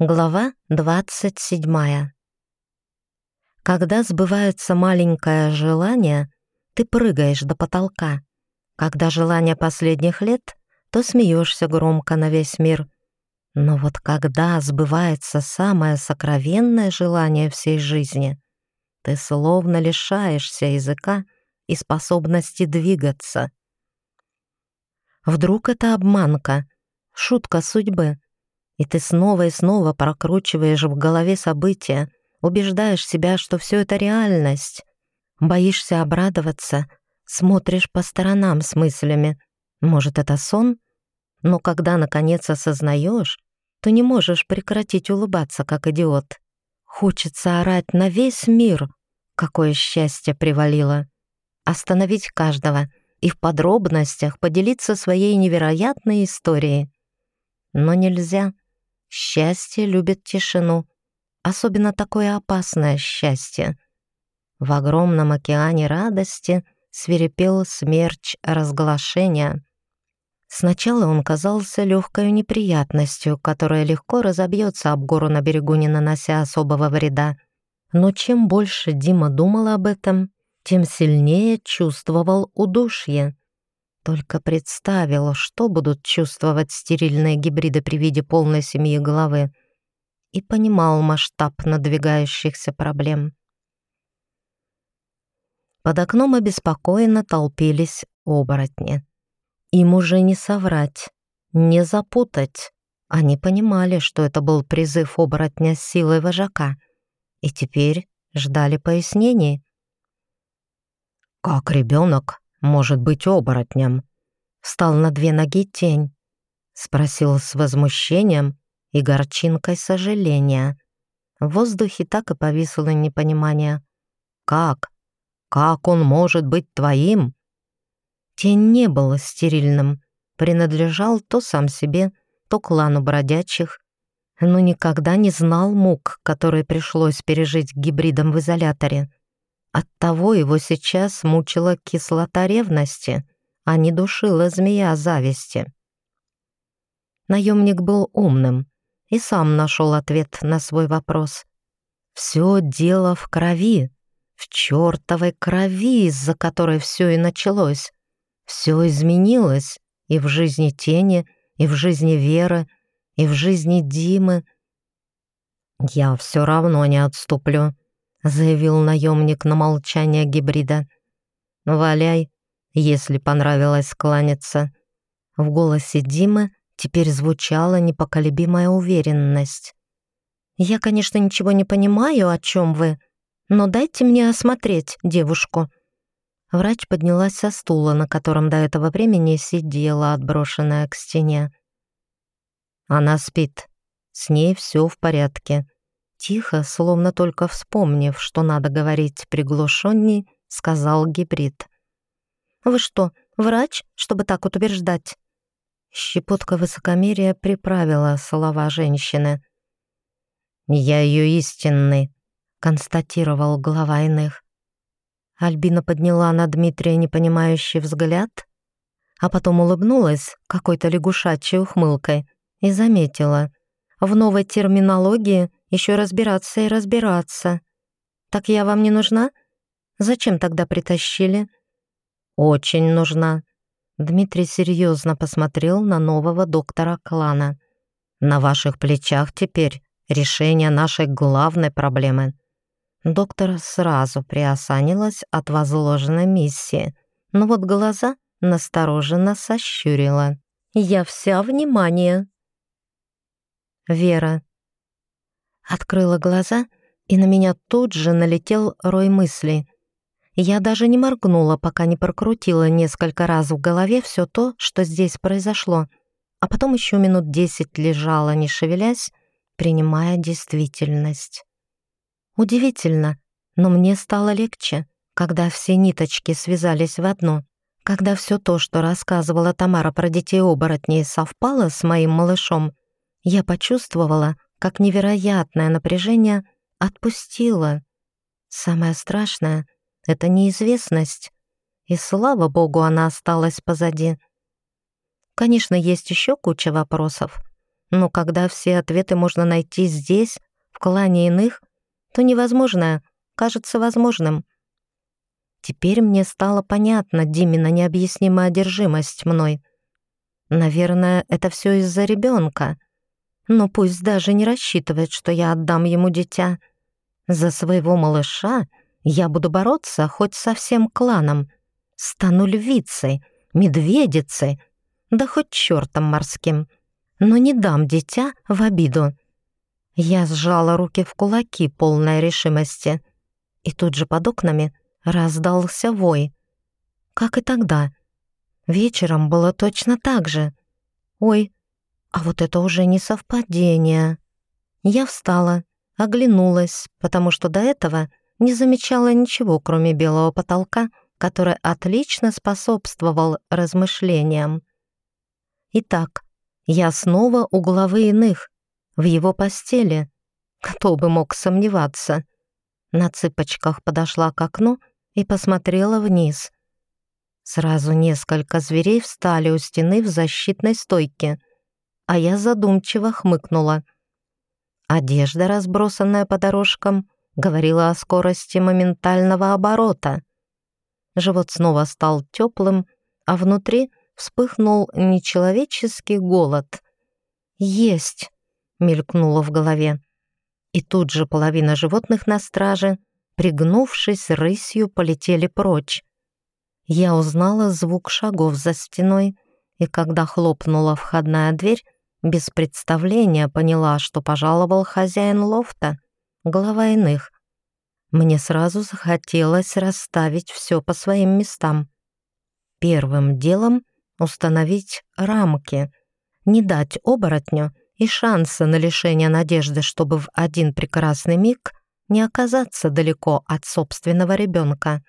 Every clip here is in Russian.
Глава 27. Когда сбывается маленькое желание, ты прыгаешь до потолка. Когда желание последних лет, то смеешься громко на весь мир. Но вот когда сбывается самое сокровенное желание всей жизни, ты словно лишаешься языка и способности двигаться. Вдруг это обманка, шутка судьбы — и ты снова и снова прокручиваешь в голове события, убеждаешь себя, что все это реальность. Боишься обрадоваться, смотришь по сторонам с мыслями. Может, это сон? Но когда, наконец, осознаешь, то не можешь прекратить улыбаться, как идиот. Хочется орать на весь мир. Какое счастье привалило. Остановить каждого и в подробностях поделиться своей невероятной историей. Но нельзя. Счастье любит тишину, особенно такое опасное счастье. В огромном океане радости свирепел смерч разглашения. Сначала он казался легкой неприятностью, которая легко разобьется об гору на берегу, не нанося особого вреда. Но чем больше Дима думал об этом, тем сильнее чувствовал удушье. Только представила, что будут чувствовать стерильные гибриды при виде полной семьи головы, и понимал масштаб надвигающихся проблем. Под окном обеспокоенно толпились оборотни. Им уже не соврать, не запутать. Они понимали, что это был призыв оборотня с силой вожака, и теперь ждали пояснений. «Как ребенок может быть оборотнем?» Встал на две ноги тень. Спросил с возмущением и горчинкой сожаления. В воздухе так и повисло непонимание. «Как? Как он может быть твоим?» Тень не был стерильным, принадлежал то сам себе, то клану бродячих, но никогда не знал мук, которые пришлось пережить гибридом в изоляторе. Оттого его сейчас мучила кислота ревности, а не душила змея зависти. Наемник был умным и сам нашел ответ на свой вопрос. Все дело в крови, в чертовой крови, из-за которой все и началось. Все изменилось и в жизни Тени, и в жизни Веры, и в жизни Димы. «Я все равно не отступлю», заявил наемник на молчание гибрида. «Валяй, если понравилось кланяться». В голосе Димы теперь звучала непоколебимая уверенность. «Я, конечно, ничего не понимаю, о чем вы, но дайте мне осмотреть девушку». Врач поднялась со стула, на котором до этого времени сидела, отброшенная к стене. «Она спит. С ней все в порядке», Тихо, словно только вспомнив, что надо говорить приглушенней, сказал гибрид. «Вы что, врач, чтобы так вот убеждать?» Щепотка высокомерия приправила слова женщины. «Я ее истинный», — констатировал глава иных. Альбина подняла на Дмитрия непонимающий взгляд, а потом улыбнулась какой-то лягушачьей ухмылкой и заметила. В новой терминологии еще разбираться и разбираться. Так я вам не нужна? Зачем тогда притащили? Очень нужна. Дмитрий серьезно посмотрел на нового доктора клана. На ваших плечах теперь решение нашей главной проблемы. Доктор сразу приосанилась от возложенной миссии, но вот глаза настороженно сощурила. «Я вся внимание!» Вера, Открыла глаза, и на меня тут же налетел рой мыслей. Я даже не моргнула, пока не прокрутила несколько раз в голове все то, что здесь произошло, а потом еще минут десять лежала, не шевелясь, принимая действительность. Удивительно, но мне стало легче, когда все ниточки связались в одно, когда все то, что рассказывала Тамара про детей-оборотней, совпало с моим малышом, я почувствовала, как невероятное напряжение отпустило. Самое страшное — это неизвестность, и слава богу, она осталась позади. Конечно, есть еще куча вопросов, Но когда все ответы можно найти здесь, в клане иных, то невозможное кажется возможным. Теперь мне стало понятно Димина необъяснимая одержимость мной. Наверное, это все из-за ребенка. Но пусть даже не рассчитывает, что я отдам ему дитя. За своего малыша я буду бороться хоть со всем кланом. Стану львицей, медведицей, да хоть чертом морским. Но не дам дитя в обиду. Я сжала руки в кулаки, полной решимости. И тут же под окнами раздался вой. Как и тогда. Вечером было точно так же. Ой, а вот это уже не совпадение. Я встала, оглянулась, потому что до этого не замечала ничего, кроме белого потолка, который отлично способствовал размышлениям. Итак, я снова у главы иных, в его постели. Кто бы мог сомневаться? На цыпочках подошла к окну и посмотрела вниз. Сразу несколько зверей встали у стены в защитной стойке, а я задумчиво хмыкнула. Одежда, разбросанная по дорожкам, говорила о скорости моментального оборота. Живот снова стал теплым, а внутри вспыхнул нечеловеческий голод. «Есть!» мелькнуло в голове. И тут же половина животных на страже, пригнувшись рысью, полетели прочь. Я узнала звук шагов за стеной, и когда хлопнула входная дверь, без представления поняла, что пожаловал хозяин лофта, глава иных. Мне сразу захотелось расставить все по своим местам. Первым делом установить рамки, не дать оборотню и шанса на лишение надежды, чтобы в один прекрасный миг не оказаться далеко от собственного ребенка.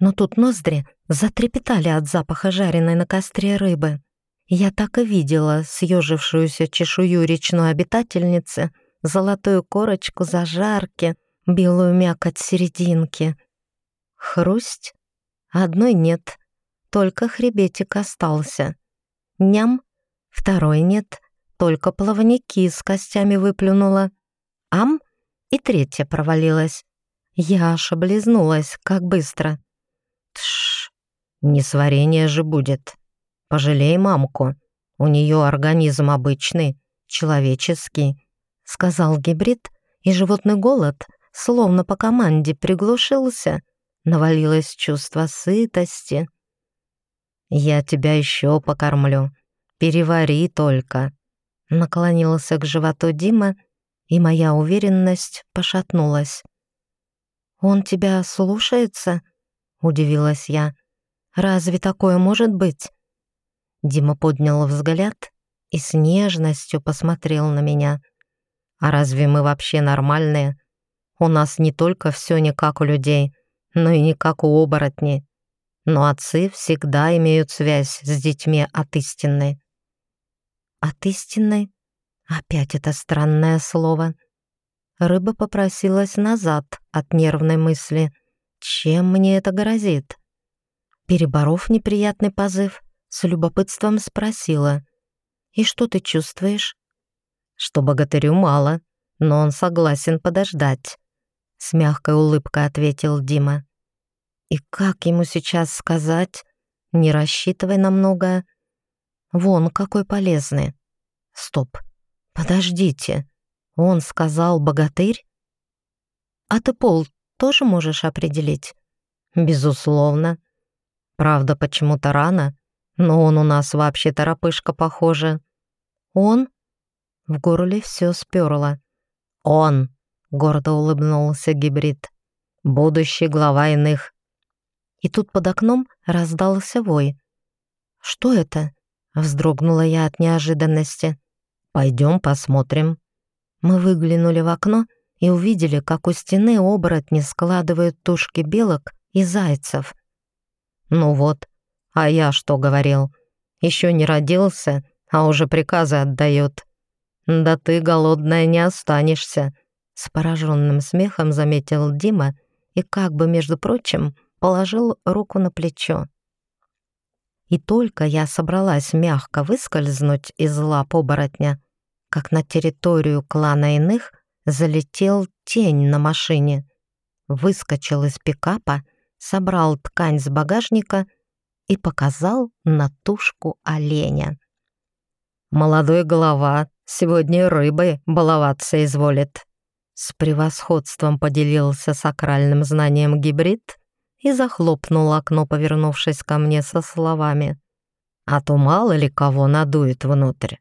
Но тут ноздри затрепетали от запаха жареной на костре рыбы. Я так и видела съежившуюся чешую речной обитательницы, золотую корочку зажарки, белую мякоть серединки. Хрусть? Одной нет, только хребетик остался. Ням? Второй нет — только плавники с костями выплюнула. Ам! И третья провалилась. Я аж облизнулась, как быстро. Тш, несварение же будет. Пожалей мамку. У нее организм обычный, человеческий, сказал гибрид, и животный голод, словно по команде, приглушился. Навалилось чувство сытости. «Я тебя еще покормлю. Перевари только», Наклонился к животу Дима, и моя уверенность пошатнулась. «Он тебя слушается?» — удивилась я. «Разве такое может быть?» Дима поднял взгляд и с нежностью посмотрел на меня. «А разве мы вообще нормальные? У нас не только все не как у людей, но и не как у оборотней. Но отцы всегда имеют связь с детьми от истины. От истинной? Опять это странное слово. Рыба попросилась назад от нервной мысли. Чем мне это грозит? Переборов неприятный позыв, с любопытством спросила. «И что ты чувствуешь?» «Что богатырю мало, но он согласен подождать», — с мягкой улыбкой ответил Дима. «И как ему сейчас сказать? Не рассчитывай на многое. Вон какой полезный. Стоп. Подождите. Он сказал богатырь? А ты пол тоже можешь определить? Безусловно. Правда, почему-то рано, но он у нас вообще торопышка, похоже. Он? В горле все сперло. Он, гордо улыбнулся гибрид. Будущий глава иных. И тут под окном раздался вой. Что это? Вздрогнула я от неожиданности. «Пойдем посмотрим». Мы выглянули в окно и увидели, как у стены оборотни складывают тушки белок и зайцев. «Ну вот, а я что говорил? Еще не родился, а уже приказы отдает. Да ты, голодная, не останешься», — с пораженным смехом заметил Дима и как бы, между прочим, положил руку на плечо. И только я собралась мягко выскользнуть из лап оборотня, как на территорию клана иных залетел тень на машине. Выскочил из пикапа, собрал ткань с багажника и показал на тушку оленя. «Молодой голова сегодня рыбой баловаться изволит», с превосходством поделился сакральным знанием гибрид и захлопнул окно, повернувшись ко мне со словами. «А то мало ли кого надует внутрь».